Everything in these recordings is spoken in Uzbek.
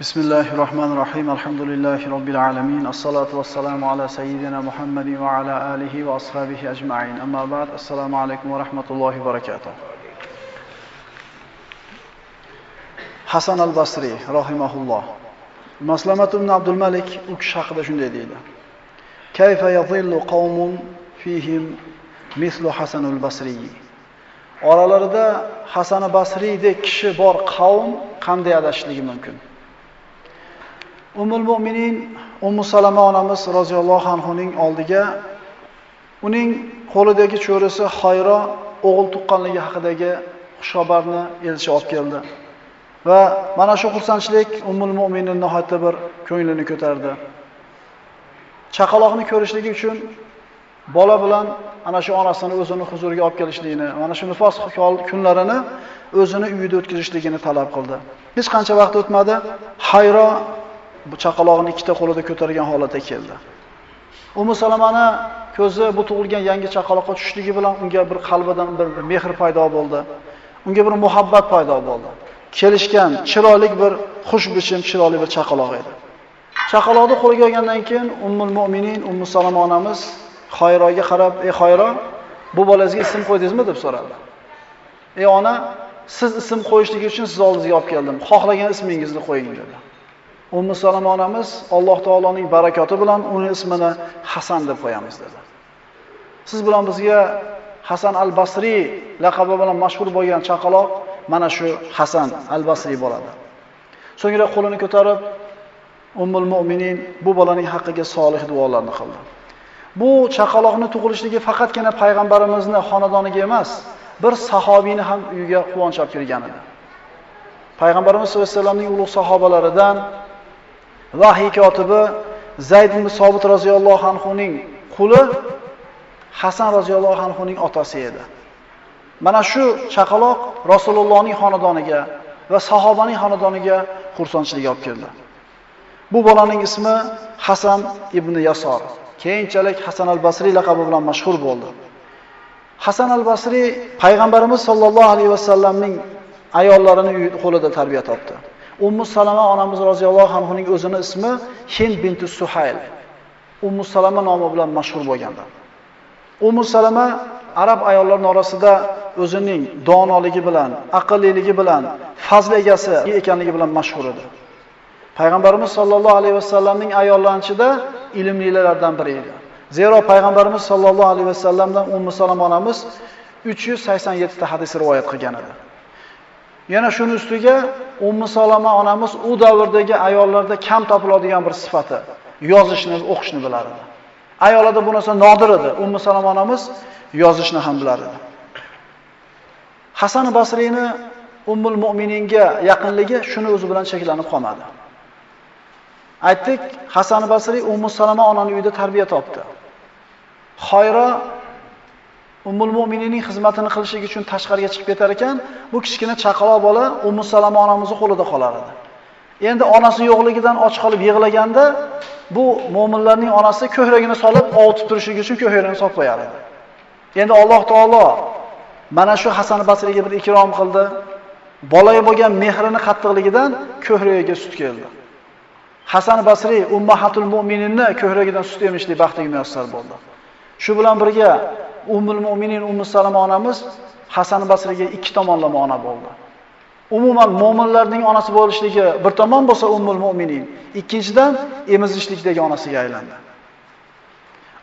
بسم الله الرحمن الرحيم الحمد لله رب العالمين الصلاة والسلام على سيدنا محمد وعلى آله وأصحابه أجمعين أما بعد السلام عليكم ورحمة الله وبركاته حسن البصري رحمه الله مسلمة بن عبد الملك أكشاق دشن ديدا كيف يظل قوم فيهم مثل حسن البصري أرى لرده حسن البصري دي كشبار قوم قم ديادشلي ممكن Ummul Mu'minin Ummu Salama onamiz roziyallohu anhuning oldiga uning qo'lidagi cho'risi Xayro o'g'il tuqqanligi haqidagi xushxabarni elchi olib keldi. Va mana shu xursandchilik Ummul Mu'minning nihoyatda bir ko'nglini ko'tardi. Chaqaloqni ko'rishligi uchun bola bilan ana shu onasini o'zini huzuriga olib kelishligini, mana shu nifos kunlarini o'zini uyida o'tkazishligini talab qildi. Hech qancha vaqt o'tmadi, Hayro bu chaqaloqni ikkita qo'lida ko'targan holatda keldi. Ummu Salamani ko'zi bu tug'ilgan yangi chaqaloqqa tushishligi bilan unga bir qalbidan bir mehr paydo bo'ldi. Unga bir muhabbat paydo bo'ldi. Kelishgan, chiroyli bir xushbichim, chiroyli bir chaqaloq edi. Chaqaloqni qo'liga olgandan keyin Ummul Mu'minin Ummu Salama onamiz Xayroga qarab, "Ey Xoyro, bu bolangizga ism qo'ydingizmi?" deb so'radi. "Ey ona, siz ism qo'yishlik uchun siz oldingizga olib keldim. Xohlagan ismingizni qo'ying" dedi. Ummu Salama onamiz Alloh taoloning barakoti bilan uning ismini Hasan deb qo'yamiz dedi. Siz bilan bizga Hasan al-Basri laqabi bilan mashhur bo'lgan chaqaloq mana shu Hasan al-Basri bo'ladi. So'ngra qo'lini ko'tarib Ummul Mu'minin bu bolaning haqqiga solih duolarni qildi. Bu chaqaloqni tug'ilishligi faqatgina payg'ambarimizni xonadoniga emas, bir sahobiyni ham uyiga quvonch olib kirgan edi. Payg'ambarimiz sollallohu alayhi vasallamning ulug' sahobalaridan vahiy kotibi Zayd ibn Sobit roziyallohu anhuning quli Hasan roziyallohu anhuning otasi edi. Mana shu chaqaloq Rasulullohning xonadoniga va sahobaning xonadoniga xursandchilik olib keldi. Bu bolaning ismi Hasan ibn Yasor. Keyinchalik Hasan al-Basri laqabi bilan mashhur bo'ldi. Hasan al-Basri payg'ambarimiz sollallohu alayhi vasallamning ayollarini qo'lida tarbiya topdi. Ummu Salama onamiz roziyallohu anhuning o'zini ismi Hind binti Suhayl. Ummu Salama nomi bilan mashhur bo'lganlar. Ummu Salama arab ayollarining orasida o'zining donoligi bilan, aqlliligi bilan, fazl egasi ekanligi bilan mashhur edi. Payg'ambarimiz sollallohu alayhi vasallamning ayollarining ilmlilardan biri edi. Zero payg'ambarimiz sollallohu alayhi vasallamdan Ummu Salama onamiz 387 ta hadis rivoyat qilgan edi. Yana shuni ustiga Ummu Salama onamiz u davrdagi ayollarda kam topiladigan bir sifati, yozishni, o'qishni bilar edi. Ayollarda bu narsa nodir edi. Ummu Salama onamiz yozishni ham bilar edi. Hasan Basriyni Ummul Mu'mininga yaqinligi shuni o'zi bilan cheklanib qolmadi. Aytdik, Hasan Basriy Ummu Salama onaning uyida tarbiya topdi. Xoyro Ummul Mu'minining xizmatini qilishlik uchun tashqariga chiqib ketar ekan, bu kichkina chaqaloq bola Ummu Salama onamizning qo'lida qolar edi. Endi onasi yo'qligidan och qolib yig'laganda, bu mu'minlarning onasi ko'hragini solib ovutib turishligi uchun ko'hragini solib qo'yar edi. Endi Alloh taolo mana shu Hasan Basriga bir ikrom qildi. Bolaga bo'lgan mehrini qattiqligidan ko'hragiga sut keldi. Hasan Basri Ummahatul Mu'mininni ko'hragidan sut emishlik baxtiga muyassar bo'ldi. Shu bilan birga Ummul Mu'minin Ummu Salama onamiz Hasan Basriga ikki tomonlama ona bo'ldi. Umuman mu'minlarning onasi bo'lishligi bir tomon bo'lsa Ummul Mu'minin, ikkinchidan emizishlikdagi onasiga aylandi.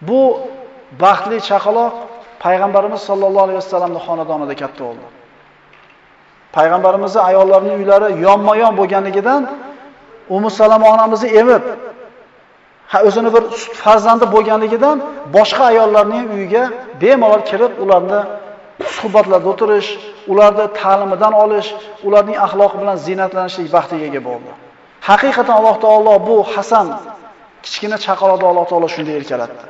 Bu baxtli chaqaloq payg'ambarimiz sollallohu alayhi vasallamning xonadonida katta bo'ldi. Payg'ambarimizning ayollarining uylari yonma-yon bo'lganligidan Ummu Salama onamizni emib ha o'zini bir farzandi bo'lganligidan boshqa ayollarning uyiga bemalol kirib ularni suhbatlarda o'tirish, ularni ta'limidan olish, ularning axloqi bilan ziynatlanishlik baxtiga ega bo'ldi. Haqiqatan Alloh taolo bu Hasan kichkina chaqaloqni Alloh taolo shunday erkalatdi.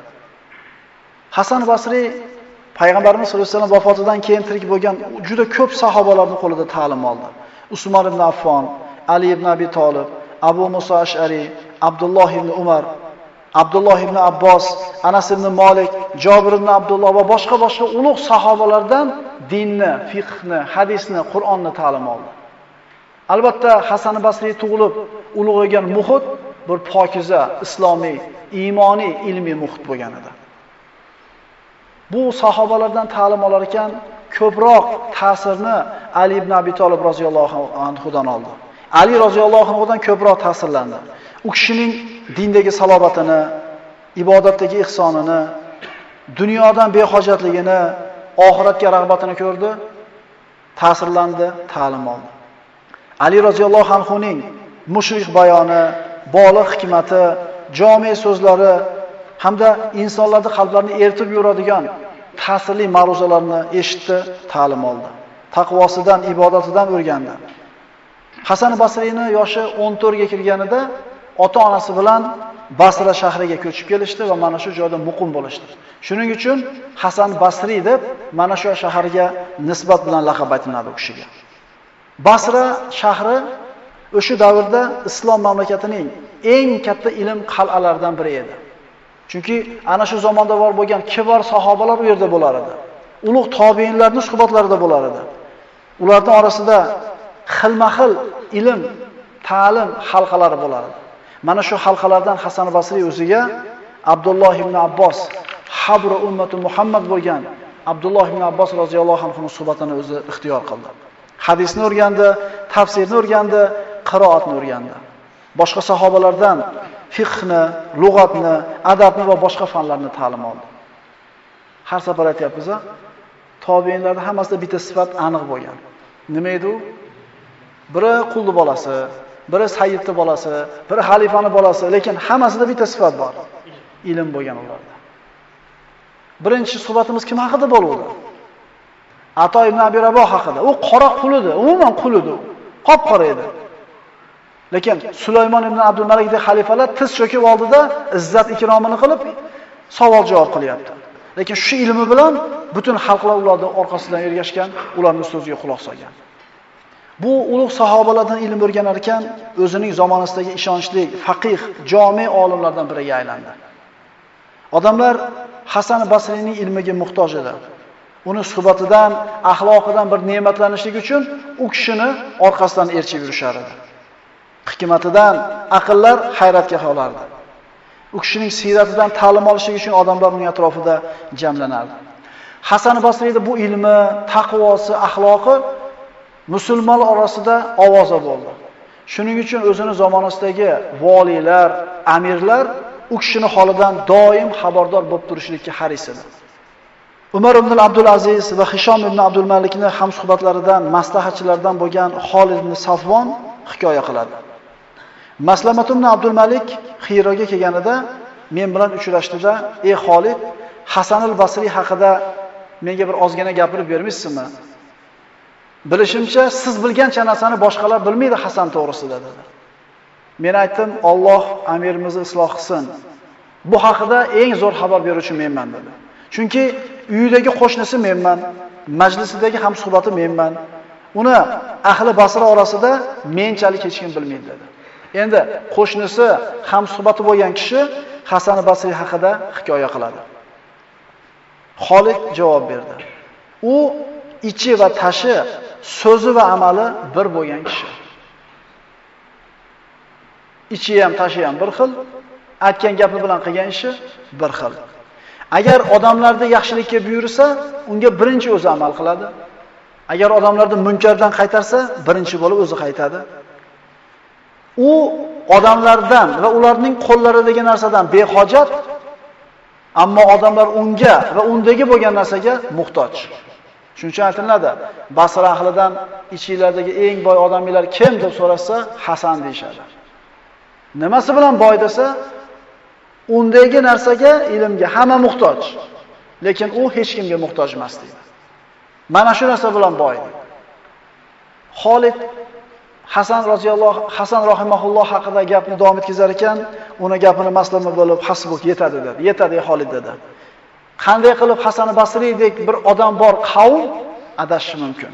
Hasan Basri payg'ambarimiz sollallohu alayhi vasallam vafotidan keyin tirik bo'lgan juda ko'p sahobalarning qo'lida ta'lim oldi. Usmon ibn Affon, Ali ibn Abi Talib, Abu Musa Ash'ari, Abdulloh ibn Umar, Abdulloh ibn Abbos, Anas ibn Malik, Jabir ibn Abdulloh va boshqa boshqa ulug' sahobalardan dinni, fiqhni, hadisni, Qur'onni ta'lim oldi. Albatta Hasan Basriy tug'ilib ulug'aygan muhit bir pokiza, islomiy, iymoniy, ilmiy muhit bo'lgan edi. Bu sahobalardan ta'lim olar ekan, ko'proq ta'sirni Ali ibn Abi Talib roziyallohu anhudan oldi. Ali roziyallohu anhudan ko'proq ta'sirlandi. U kishining dindagi salobatini, ibodatdagi ihsonini, dunyodan behojatligini, oxiratga rag'batini ko'rdi, ta'sirlandi, ta'lim oldi. Ali roziyallohu anhuning mushrik bayoni, boliq hikmati, jome so'zlari hamda insonlarning qalblarini eritib yuradigan ta'sirli ma'ruzalarni eshitdi, ta'lim oldi. Taqvosidan, ibodatidan o'rgandi. Hasan Basriyni yoshi 14 ga kirganida ota-onasi bilan Basra shahriga ko'chib kelishdi va mana shu joyda muqim bo'lishdi. Shuning uchun Hasan Basriy deb mana shu shaharga nisbat bilan laqab aytiladi u kishiga. Basra shahri o'sha davrda islom mamlakatining eng katta ilm qal'alaridan biri edi. Chunki ana shu zamonda bor bo'lgan kibor sahobalar u yerda bo'lar edi. Ulug' tobiinlarning suhbatlarida bo'lar edi. Ularning orasida xilma-xil ilm, ta'lim halqalari bo'lar edi. Mana shu halqalardan Hasan Basriy o'ziga Abdulloh ibn Abbos, habru ummati Muhammad bo'lgan Abdulloh ibn Abbos roziyallohu anhu suhbatini o'zi ixtiyor qildi. Hadisni o'rgandi, tafsirni o'rgandi, qiroatni o'rgandi. Boshqa sahobalardan fiqhni, lug'atni, adabni va boshqa fanlarni ta'lim oldi. Har safar aytyapmiz, tobiinlarda hammasida bitta sifat aniq bo'lgan. Nima edi u? Biri qulni bolasi, biri sayyidni bolasi, biri xalifani bolasi, lekin hammasida bitta sifat bor. Ilm bo'lgan ularda. Birinchi suhbatimiz kim haqida bo'ldi? Ato ibn Abi Raboh haqida. U qora qul edi, umuman qul edi. Qop-qora edi. Lekin Sulaymon ibn Abdul Malikdek xalifalar tiz cho'kib oldida izzat ikromini qilib savol javob qilyapti. Lekin shu ilmi bilan butun xalqlar ularning orqasidan ergashgan, ularning so'ziga quloq solgan. Bu ulug' sahobalardan ilm o'rganar ekan, o'zining zamonasidagi ishonchli, faqih, jami olimlardan biriga aylandi. Odamlar Hasan Basriyning ilmiga muhtoj edi. Uni suhbatidan, axloqidan bir ne'matlanishlik uchun u kishini orqasidan erchib yurishar edi. Hikmatidan aqllar hayratga qolardi. U kishining siyratidan ta'lim olishlik uchun odamlar uning atrofida jamlanardi. Hasan Basriyda bu ilmi, taqvosi, axloqi musulmonlar orasida ovoza bo'ldi. Shuning uchun o'zini zamonasidagi valilar, amirlar u kishini holidan doim xabardor bo'lib turishlikka haris edi. Umar ibn Abdul Aziz va Hishom ibn Abdul Malikni ham suhbatlaridan maslahatchilardan bo'lgan Xolid ibn Safvon hikoya qiladi. Maslamat ibn Abdul Malik Xiroga kelganida men bilan uchrashdida, "Ey Xolid, Hasan al-Basri haqida menga bir ozgina gapirib bermaysizmi?" Bilishimcha, siz bilgancha narsani boshqalar bilmaydi Hasan to'g'risida dedi. Men aytdim, Alloh amirimizni isloh qilsin. Bu haqida eng zo'r xabar beruvchi menman dedi. Chunki uyidagi qo'shnisi menman, majlisidagi hamsuhbati menman. Uni ahli Basra orasida menchalik hech kim bilmaydi dedi. Endi qo'shnisi hamsuhbati bo'lgan kishi Hasan Basri haqida hikoya qiladi. Xolid javob berdi. U ichi va tashi, so'zi va amali bir bo'lgan kishi. Ichi ham, tashi ham bir xil, aytgan gapi bilan qilgan ishi bir xil. Agar odamlarda yaxshilikka buyursa, unga birinchi o'zi amal qiladi. Agar odamlarni munkardan qaytarsa, birinchi bo'lib o'zi qaytadi. U odamlardan va ularning qo'llaridagi narsadan behojat, ammo odamlar unga va undagi bo'lgan narsaga muhtoj. Shuning uchun aytiladi, Basra ahlidan ichinglardagi eng boy odamlar kim deb so'rasa, Hasan deyshadi. Nimasi bilan boy desa, undagi narsaga, ilmga hamma muhtoj. Lekin u hech kimga muhtoj emas deydi. Mana shu narsa bilan boy. Xolid Hasan roziyallohu Hasan rahimahulloh haqida gapni davom etkazar ekan, uni gapini maslama bo'lib hasbuk yetadi dedi. Yetadi Xolid dedi. Qanday qilib Hasan Basriydek bir odam bor qavm adashishi mumkin?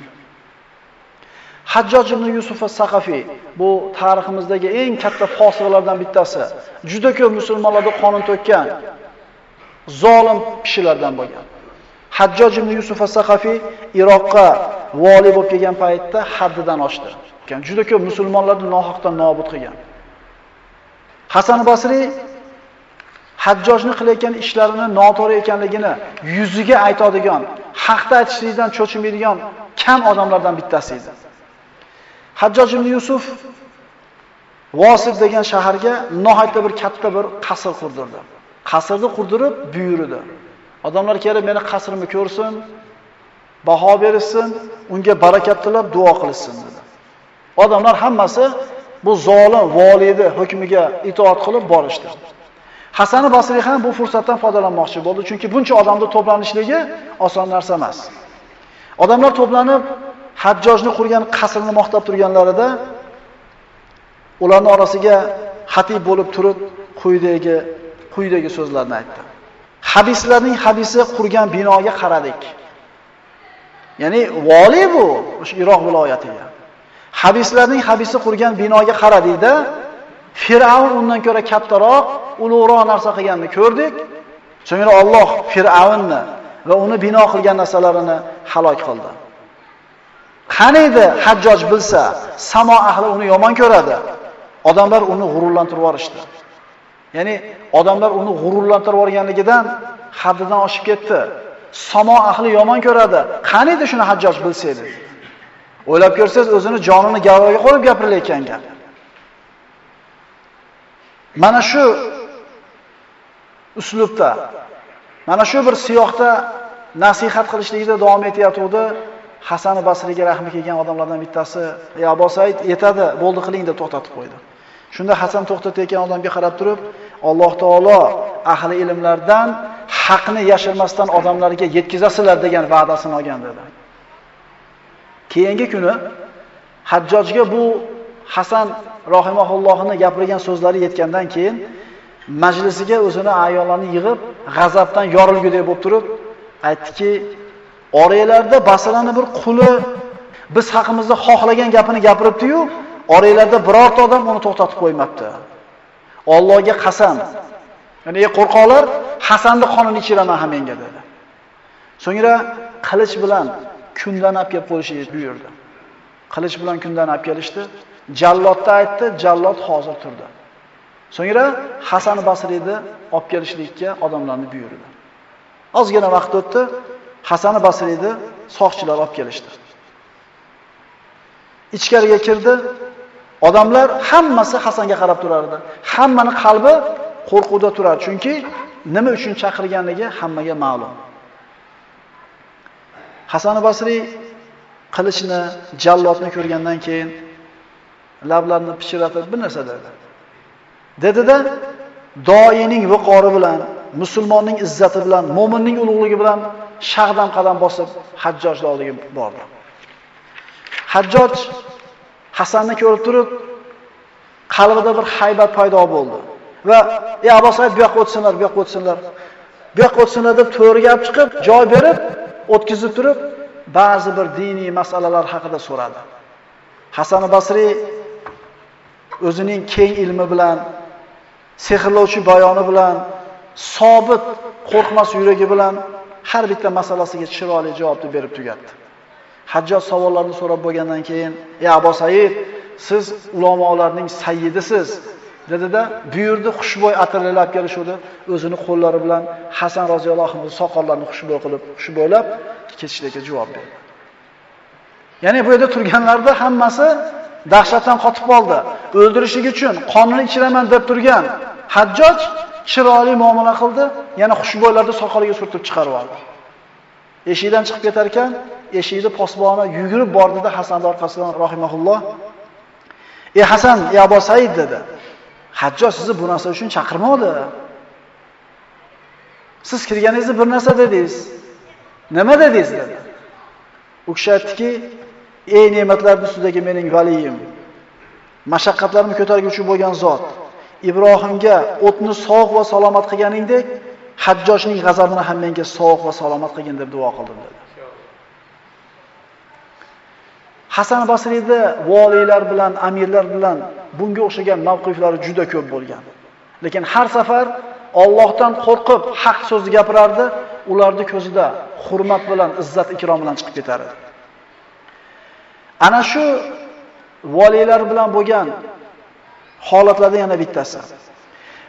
Hajjoj ibn Yusuf as-Saqafi bu tariximizdagi eng katta fosiqlardan bittasi. Juda ko'p musulmonlarga qonun to'kkan zolim kishilardan bo'lgan. Hajjoj ibn Yusuf as-Saqafi Iroqqa vali bo'lib kelgan paytda haddidan oshdi. Juda ko'p musulmonlarni nohaqdan nobud qilgan. Hasan Basri Hajjojni qilayotgan ishlarini noto'g'ri ekanligini yuziga aytadigan, haqda aytishlikdan cho'chimaydigan kam odamlardan bittasi edi. Hajjoj ibn Yusuf Vosif degan shaharga nihoyatda bir katta bir qasr qurdirdi. Qasrni qurdirib buyurdi. Odamlar kelib meni qasrimni ko'rsin, baho berishsin, unga barakat tilab duo qilsin dedi. Odamlar hammasi bu zolim voliyni hukmiga itoat qilib borishdi. Hasan Basriy ham bu fursatdan foydalanmoqchi bo'ldi, chunki buncha odamni to'planishligi oson narsa emas. Odamlar to'planib Hajjojni qurgan qasrni maqtab turganlarida ularning orasiga xatib bo'lib turib quyidagi quyidagi so'zlarni aytdi. Habislarning habisi qurgan binoga qaradik. Ya'ni vali bu o'sha Iroq viloyatiga. Habislarning habisi qurgan binoga qaradikda Fir'avn undan ko'ra kattaroq, ulug'roq narsa qilganini ko'rdik. So'ngra Alloh Fir'avnni va uni bino qilgan narsalarini halok qildi. Qani edi Hajjoj bilsa, samo ahli uni yomon ko'radi. Odamlar uni g'ururlantirib yuborishdi. Ya'ni odamlar uni g'ururlantirib yuborganligidan haddidan oshib ketdi. Samo ahli yomon ko'radi. Qani edi shuni Hajjoj bilsa edi. O'ylab ko'rsangiz o'zini jonini garovga qo'yib gapirilayotgan gap. Mana shu uslubda, mana shu bir siyoqda nasihat qilishlikda davom etayotgandi. Hasan Basriga rahmi kelgan odamlardan bittasi, "Ey Abu Said, yetadi, bo'ldi qiling" deb to'xtatib qo'ydi. Shunda Hasan to'xtatayotgan odamga qarab turib, Alloh taolo ahli ilmlardan haqni yashirmasdan odamlarga yetkazasizlar degan va'dasini olgan dedi. Keyingi kuni Hajjojga bu Hasan rahimahullohni gapirgan so'zlari yetgandan keyin majlisiga o'zini ayollarni yig'ib, g'azabdan yorilgudek bo'lib turib, aytdiki, oranglarda Basrani bir quli biz haqimizda xohlagan gapini gapiribdi-yu, oranglarda birorta odam uni to'xtatib qo'ymabdi. Allohga qasam. Ya'ni qo'rqoqlar Hasanni qonini ichiraman ham menga dedi. So'ngra qilich bilan kundan olib kelib qo'yishni buyurdi. Qilich bilan kundan olib kelishdi. Jallodda aytdi, jallod hozir turdi. So'ngra Hasan Basriyni olib kelishlikka odamlarni buyurdi. Ozgina vaqt o'tdi, Hasan Basriyni soqchilar olib kelishdi. Ichkariga kirdi. Odamlar hammasi Hasanga qarab turardi. Hammani qalbi qo'rquvda turardi, chunki nima uchun chaqirganligi hammaga ma'lum. Hasan Basriy qilichni, jallodni ko'rgandan keyin lablarini pichiratib bir narsa dedi. Dedida doining viqori bilan, musulmonning izzati bilan, mo'minning ulug'ligi bilan shag'dam qadam bosib Hajjojning oldiga bordi. Hajjoj Hasanni ko'rib turib, qalbida bir haybat paydo bo'ldi. Va ey Abbos, bu yoqqa o'tsinlar, bu yoqqa o'tsinlar. Bu yoqqa o'tsinlar deb to'riga olib chiqib, joy berib, o'tkazib turib, ba'zi bir diniy masalalar haqida so'radi. Hasan Basri o'zining keng ilmi bilan, sehrlovchi bayoni bilan, sobit, qo'rqmas yuragi bilan har bitta masalasiga chiroyli javobni berib tugatdi. Hajjoj savollarni so'rab bo'lgandan keyin, "Ey Abu Said, siz ulamolarning sayyidisiz." dedida, buyurdi xushbo'y atirlar kelishuvdi, o'zini qo'llari bilan Hasan roziyallohu anhu soqollarini xushbo'y qilib, xushbo'ylab ketishlikka javob berdi. Ya'ni bu yerda turganlarda hammasi dahshatdan qotib qoldi. O'ldirishlik uchun qonni ichiraman deb turgan Hajjoj chiroyli muomala qildi, yana xushbo'ylarni soqoliga surtib chiqarib oldi. Eshikdan chiqib ketar ekan, eshikni posboni yugurib bordida Hasan orqasidan rahimahulloh "Ey Hasan, ey Abu Said" dedi. Hajjoj sizni bu narsa uchun chaqirmadi. Siz kirganingizda bir narsa dedingiz. Nima dedingiz dedi. U kishi aytdiki, "Ey ne'matlarning ustidagi mening valiyim, mashaqqatlarni ko'targuvchi bo'lgan zot, Ibrohimga o'tni sog' va salomat qilganingdek, Hajjojning g'azabini ham menga sog' va salomat qilgin deb duo qildim" dedi. Hasan Basriyda voliylar bilan, amirlar bilan bunga o'xshagan mavqiflari juda ko'p bo'lgan. Lekin har safar Allohdan qo'rqib haq so'zni gapirardi, ularning ko'zida hurmat bilan, izzat ikrom bilan chiqib ketardi. Ana shu voliylar bilan bo'lgan holatlardan yana bittasi.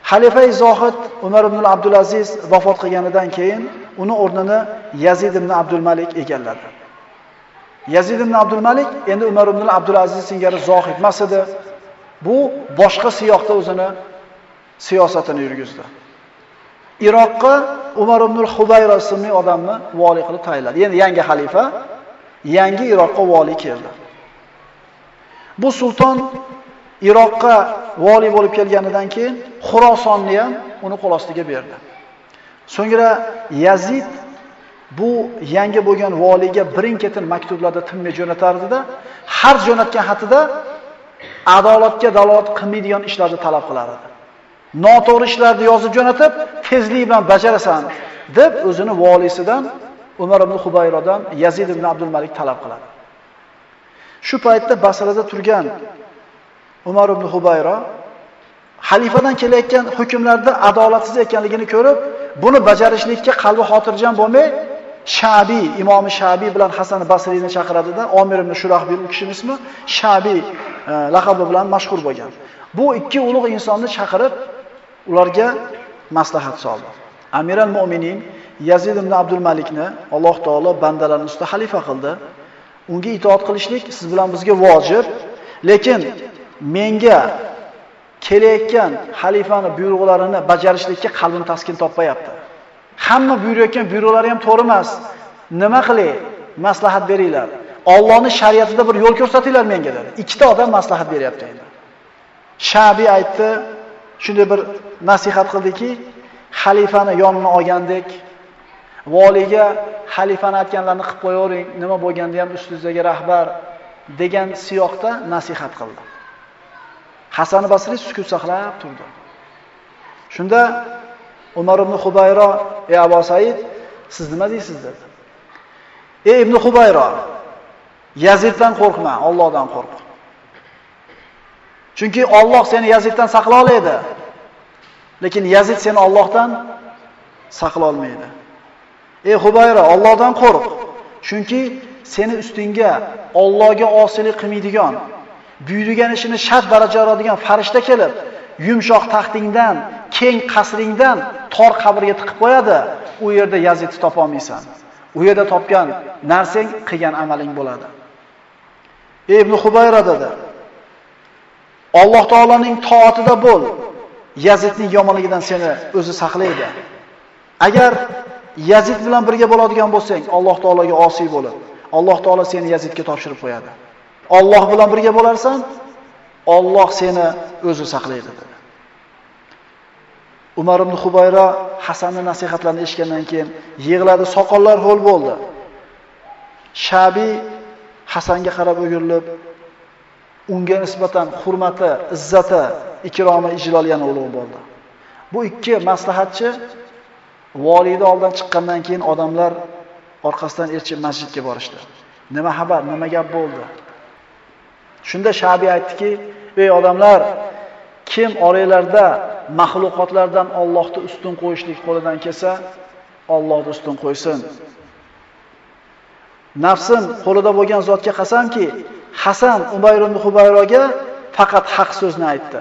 Xalifa Zohid Umar ibn Abdulaziz vafot qilganidan keyin uni o'rnini Yazid ibn Abdul Malik egalladi. Yazid ibn Abdul Malik endi Umar ibn Abdulaziz singari zohid emas edi. Bu boshqa siyoqda o'zini siyosatini yurgizdi. Iroqqa Umar ibn Hubayra ismli odamni vali qilib tayinladi. Endi yangi xalifa yangi Iroqqa vali keldi. Bu sulton Iroqqa vali bo'lib kelganidan keyin Xurosonni ham uni qo'l ostiga berdi. So'ngra Yazid bu yangi bo'lgan valiga birin-ketin maktublarda tinmay jo'natardi-da, har jo'natgan xatida adolatga dalolat qilmaydigan ishlarni talab qilar edi. Noto'g'ri ishlarni yozib jo'natib, tezlik bilan bajarasan deb o'zini valisidan Umar ibn Hubayrodan Yazid ibn Abdul Malik talab qiladi. Shu paytda Basrada turgan Umar ibn Hubayro xalifadan kelayotgan hukmlarda adolatsiz ekanligini ko'rib, buni bajarishlikka qalbi xotirjam bo'lmay, Shabi, Imom Shabi bilan Hasan Basriyni chaqiradida, Omir ibn Shurahbil u kishining ismi Shabi e, laqabi bilan mashhur bo'lgan. Bu ikki ulug' insonni chaqirib, ularga maslahat soldi. Amiral Mu'minin Yazid ibn Abdul Malikni Alloh taolo bandalarning ustida xalifa qildi. Unga itoat qilishlik siz bilan bizga vojib, lekin menga kelayotgan xalifani buyruqlarini bajarishlikka qalbim taskin topmayapti. Hamma buyurayotgan buyruqlari ham to'g'ri emas. Nima qilay? Maslahat beringlar. Allohning shariatida bir yo'l ko'rsatinglar menga dedi. Ikkita odam maslahat beryapti endi. Shabi aytdi, shunday bir nasihat qildiki, xalifani yonini olgandek, valiga xalifani aytganlarini qilib qo'yavering, nima bo'lganda ham ustingizdagi rahbar degan siyoqda nasihat qildi. Hasan Basri sukut saqlab turdi. Shunda Umar ibn Hubayro, "Ey Abu Said, siz nima deysiz?" dedi. "Ey ibn Hubayro, Yaziddan qo'rqma, Allohdan qo'rq." Chunki Alloh seni Yaziddan saqla oladi. Lekin Yazid seni Allohdan saqla olmaydi. Ey Hubayra, Allohdan qo'rq. Chunki seni ustingga Allohga osilik qilmaydigan buyurgan ishini shart daraja oladigan farishta kelib, yumshoq taxtingdan, keng qasringdan tor qabrga tiqib qo'yadi. U yerda Yazidni topa olmaysan. U yerda topgan narsang qilgan amaling bo'ladi. Ey Ibn Hubayra dedi. Alloh taolaning toatida bo'l. Yazidning yomonligidan seni o'zi saqlaydi. Agar Yazid bilan birga bo'ladigan bo'lsang, Alloh taolaga osiy bo'lib, Alloh taolo seni Yazidga topshirib qo'yadi. Alloh bilan birga bo'larsan, Alloh seni o'zi saqlaydi dedi. Umar ibn Hubayra Hasanning nasihatlarini eshitgandan keyin yig'ladi, soqollar ho'l bo'ldi. Shabi Hasanga qarab o'girilib, unga nisbatan hurmati, izzati, ikromi, ijlol yana ulug' bo'ldi. Bu ikki maslahatchi voliyni oldidan chiqqandan keyin odamlar orqasidan erchib masjidga borishdi. Nima xabar, nima gap bo'ldi? Shunda Shabi aytdiki, "Ey odamlar, kim oranglarda mahluqotlardan Allohni ustun qo'yishlik qo'lidan kelsa, Allohni ustun qo'ysin." Nafsim qo'lida bo'lgan zotga qasamki, Hasan Umayr ibn Hubayroga faqat haq so'zni aytdi.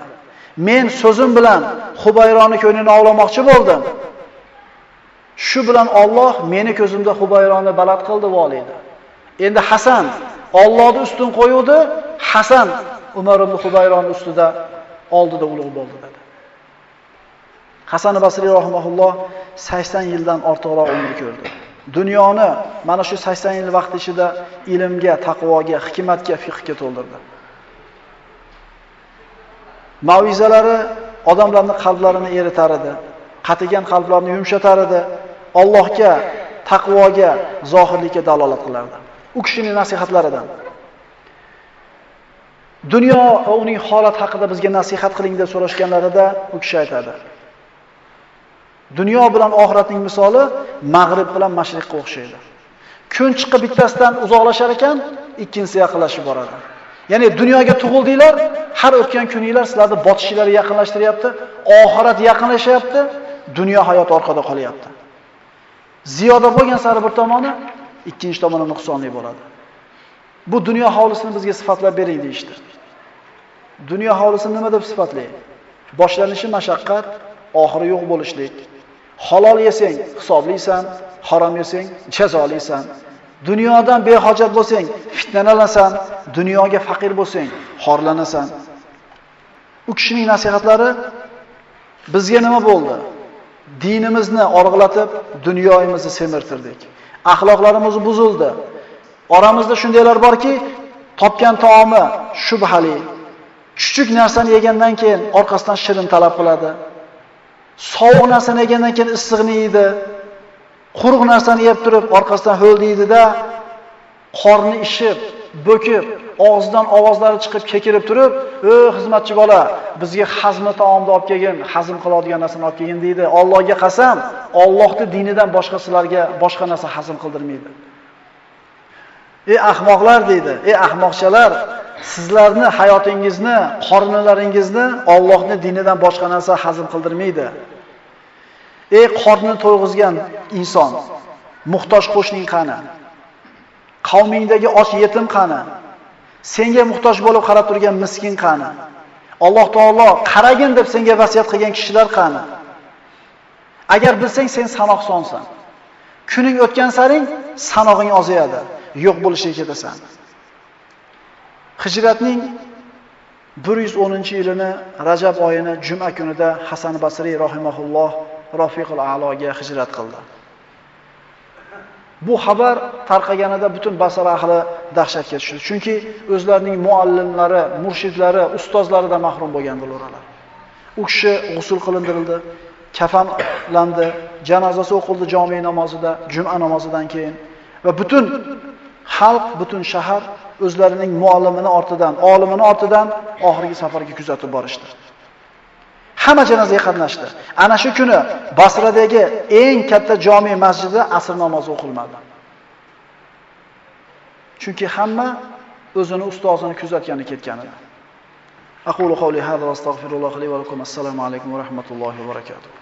Men so'zim bilan Hubayroni ko'nglini ovlamoqchi bo'ldim. Shu bilan Alloh meni ko'zimda Hubayroni balad qildi voliydi. Endi Hasan Allohni ustun qo'yuvdi, Hasan Umar ibn Hubayron ustida oldida ulug' bo'ldi dedi. Hasan Basriy rahimahulloh 80 yildan ortiqroq umr ko'rdi. Dunyoni mana shu 80 yil vaqt ichida ilmga, taqvoga, hikmatga, fiqhga to'ldirdi. Mavizalari odamlarning qalblarini eritar edi, qatigan qalblarni yumshatar edi, Allohga, taqvoga, zohirlikka dalolat qilardi. U kishining nasihatlaridan Dunyo va uning holat haqida bizga nasihat qiling deb so'rashganlarida u kishi aytadi. Dunyo bilan oxiratning misoli mag'rib bilan mashriqqa o'xshaydi. Kun chiqib bittasidan uzoqlashar ekan, ikkinchisi yaqinlashib boradi. Ya'ni dunyoga tug'ildinglar, har o'tgan kuninglar sizlarni botishinglarga yaqinlashtiryapti, oxirat yaqinlashyapti, dunyo hayot orqada qolyapti. Ziyoda bo'lgan sari bir tomoni, ikkinchi tomoni nuqsonli bo'ladi. Bu dunyo hovlisini bizga sifatlab bering deyishdi. Dunyo hovlisini nima deb sifatlaydi? Boshlanishi mashaqqat, oxiri yo'q bo'lishlik. Halol yesang hisoblisan, harom yesang jazolisan. Dunyodan behojat bo'lsang, fitnalanasan, dunyoga faqir bo'lsang, xorlanasan. U kishining nasihatlari bizga nima bo'ldi? Dinimizni org'latib, dunyoyimizni semirtirdik. Axloqlarimiz buzildi. Oramizda shundaylar borki, topgan taomi shubhali. Kichik narsani yegandan keyin orqasidan shirin talab qiladi. Sovuq narsani yegandan keyin issiqni yeydi. Quruq narsani yeb turib orqasidan ho'l deydida, qorni ishib, bo'kib, og'zidan ovozlari chiqib kekirib turib, "Ey xizmatchi bola, bizga hazmi taomni olib kelgin, hazm qiladigan narsani olib kelgin" deydi. Allohga qasam, Allohni dinidan boshqa sizlarga boshqa narsa hazm qildirmaydi. Ey ahmoqlar deydi, ey ahmoqchalar, sizlarni hayotingizni, qornilaringizni Allohni dinidan boshqa narsa hazm qildirmaydi. Ey qorni to'yg'izgan inson, muhtoj qo'shning qani? Qavmingdagi och yetim qani? Senga muhtoj bo'lib qarab turgan miskin qani? Alloh taolo qaragin deb senga vasiyat qilgan kishilar qani? Agar bilsang sen sanoqsonsan. Kuning o'tgan saring sanog'ing ozayadi, yo'q bo'lishga ketasan. Hijratning 110-yilini Rajab oyini juma kunida Hasan Basriy rahimahulloh Rafiqul A'loga hijrat qildi. Bu xabar tarqaganida butun Basra ahli dahshatga tushdi. Chunki o'zlarining muallimlari, murshidlari, ustozlaridan mahrum bo'lgandilar ular. U kishi g'usul qilindirildi, kafanlandi, janozasi o'qildi jome namozida, juma namozidan keyin va butun xalq, butun shahar o'zlarining muallimini ortidan, olimini ortidan oxirgi safarga kuzatib borishdi. Hamma janozaga qatnashdi. Ana shu kuni Basradagi eng katta jome masjidida asr namozi o'qilmadi. Chunki hamma o'zini ustozini kuzatgani ketgan edi. Aqulu qawli hadha va astagfirulloh li va lakum. Assalomu alaykum va rahmatullohi va barakatuh.